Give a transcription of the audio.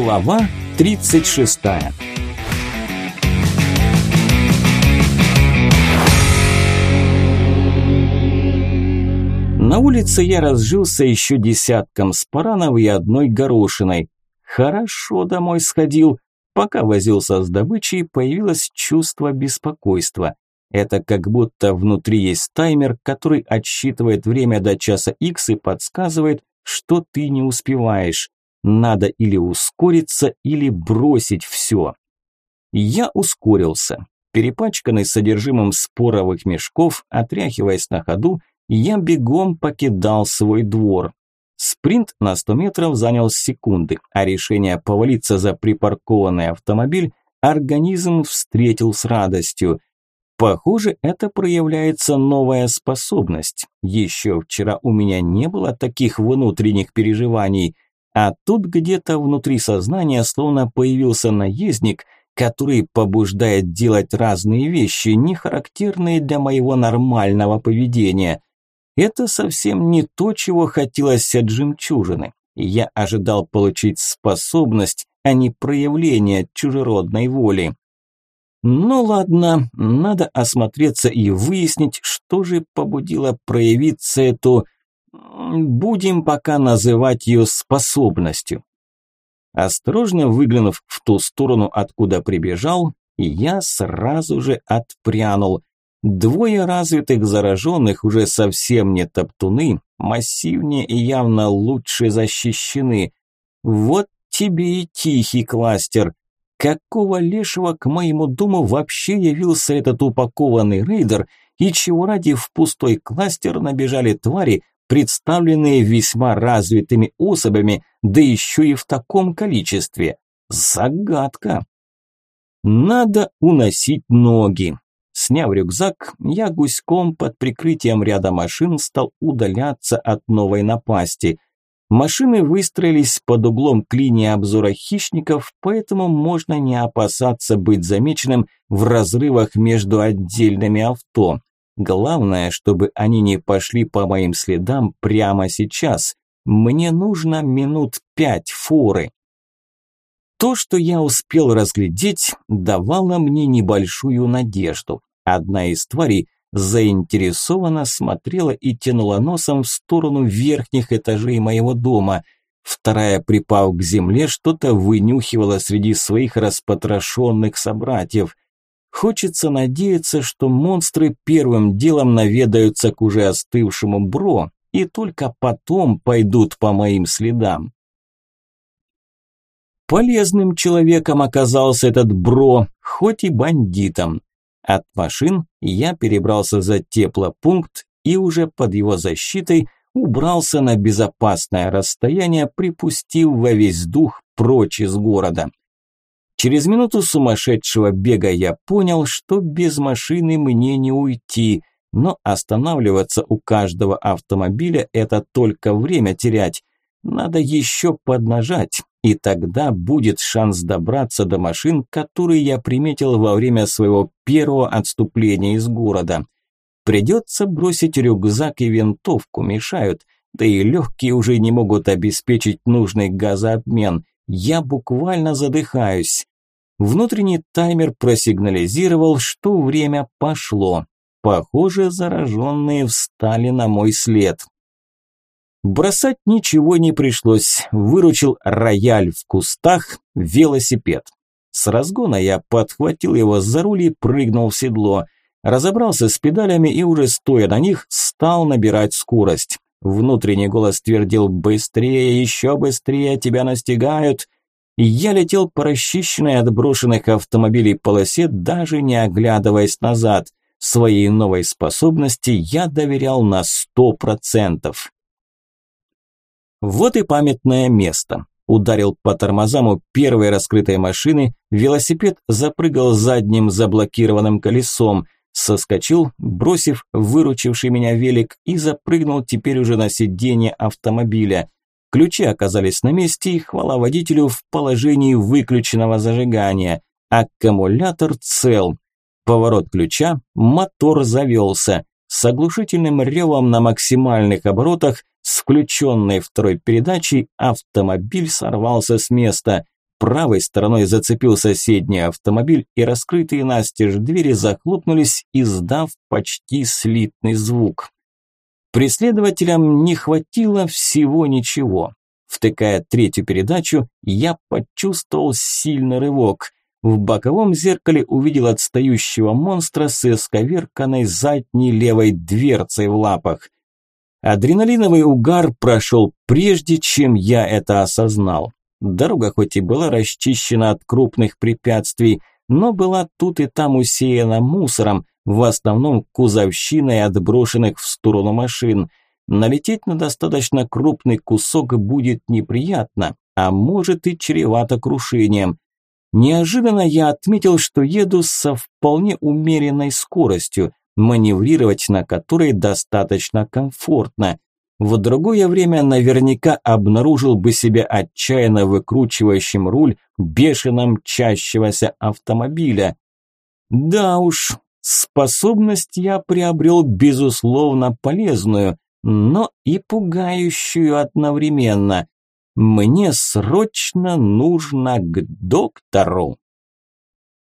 Глава 36 На улице я разжился еще десятком спаранов и одной горошиной. Хорошо домой сходил. Пока возился с добычей, появилось чувство беспокойства. Это как будто внутри есть таймер, который отсчитывает время до часа X и подсказывает, что ты не успеваешь. Надо или ускориться, или бросить все. Я ускорился. Перепачканный содержимым споровых мешков, отряхиваясь на ходу, я бегом покидал свой двор. Спринт на 100 метров занял секунды, а решение повалиться за припаркованный автомобиль организм встретил с радостью. Похоже, это проявляется новая способность. Еще вчера у меня не было таких внутренних переживаний, а тут где-то внутри сознания словно появился наездник, который побуждает делать разные вещи, не характерные для моего нормального поведения. Это совсем не то, чего хотелось от жемчужины. Я ожидал получить способность, а не проявление чужеродной воли. Ну ладно, надо осмотреться и выяснить, что же побудило проявиться эту... Будем пока называть ее способностью. Осторожно выглянув в ту сторону, откуда прибежал, я сразу же отпрянул. Двое развитых зараженных уже совсем не топтуны, массивнее и явно лучше защищены. Вот тебе и тихий кластер. Какого лешего к моему дому вообще явился этот упакованный рейдер, и чего ради в пустой кластер набежали твари, представленные весьма развитыми особями, да еще и в таком количестве? Загадка. Надо уносить ноги. Сняв рюкзак, я гуськом под прикрытием ряда машин стал удаляться от новой напасти – Машины выстроились под углом к линии обзора хищников, поэтому можно не опасаться быть замеченным в разрывах между отдельными авто. Главное, чтобы они не пошли по моим следам прямо сейчас. Мне нужно минут пять форы. То, что я успел разглядеть, давало мне небольшую надежду. Одна из тварей заинтересованно смотрела и тянула носом в сторону верхних этажей моего дома. Вторая, припав к земле, что-то вынюхивала среди своих распотрошенных собратьев. Хочется надеяться, что монстры первым делом наведаются к уже остывшему бро и только потом пойдут по моим следам. Полезным человеком оказался этот бро, хоть и бандитом. От машин я перебрался за теплопункт и уже под его защитой убрался на безопасное расстояние, припустив во весь дух прочь из города. Через минуту сумасшедшего бега я понял, что без машины мне не уйти, но останавливаться у каждого автомобиля – это только время терять. Надо еще поднажать, и тогда будет шанс добраться до машин, которые я приметил во время своего первого отступления из города. Придется бросить рюкзак и винтовку, мешают, да и легкие уже не могут обеспечить нужный газообмен. Я буквально задыхаюсь. Внутренний таймер просигнализировал, что время пошло. Похоже, зараженные встали на мой след. Бросать ничего не пришлось, выручил рояль в кустах, велосипед. С разгона я подхватил его за руль и прыгнул в седло. Разобрался с педалями и уже стоя на них, стал набирать скорость. Внутренний голос твердил «Быстрее, еще быстрее, тебя настигают!» Я летел по расчищенной от брошенных автомобилей полосе, даже не оглядываясь назад. Своей новой способности я доверял на сто процентов. Вот и памятное место. Ударил по тормозам у первой раскрытой машины, велосипед запрыгал задним заблокированным колесом, соскочил, бросив выручивший меня велик и запрыгнул теперь уже на сиденье автомобиля. Ключи оказались на месте и хвала водителю в положении выключенного зажигания. Аккумулятор цел. Поворот ключа, мотор завелся. С оглушительным ревом на максимальных оборотах с включенной второй передачей автомобиль сорвался с места. правой стороной зацепил соседний автомобиль, и раскрытые настежь двери захлопнулись, издав почти слитный звук. Преследователям не хватило всего ничего. Втыкая третью передачу, я почувствовал сильный рывок. В боковом зеркале увидел отстающего монстра с исковерканной задней левой дверцей в лапах. Адреналиновый угар прошел прежде, чем я это осознал. Дорога хоть и была расчищена от крупных препятствий, но была тут и там усеяна мусором, в основном кузовщиной отброшенных в сторону машин. Налететь на достаточно крупный кусок будет неприятно, а может и чревато крушением. Неожиданно я отметил, что еду со вполне умеренной скоростью, маневрировать на которой достаточно комфортно. В другое время наверняка обнаружил бы себя отчаянно выкручивающим руль бешено мчащегося автомобиля. Да уж, способность я приобрел безусловно полезную, но и пугающую одновременно. Мне срочно нужно к доктору.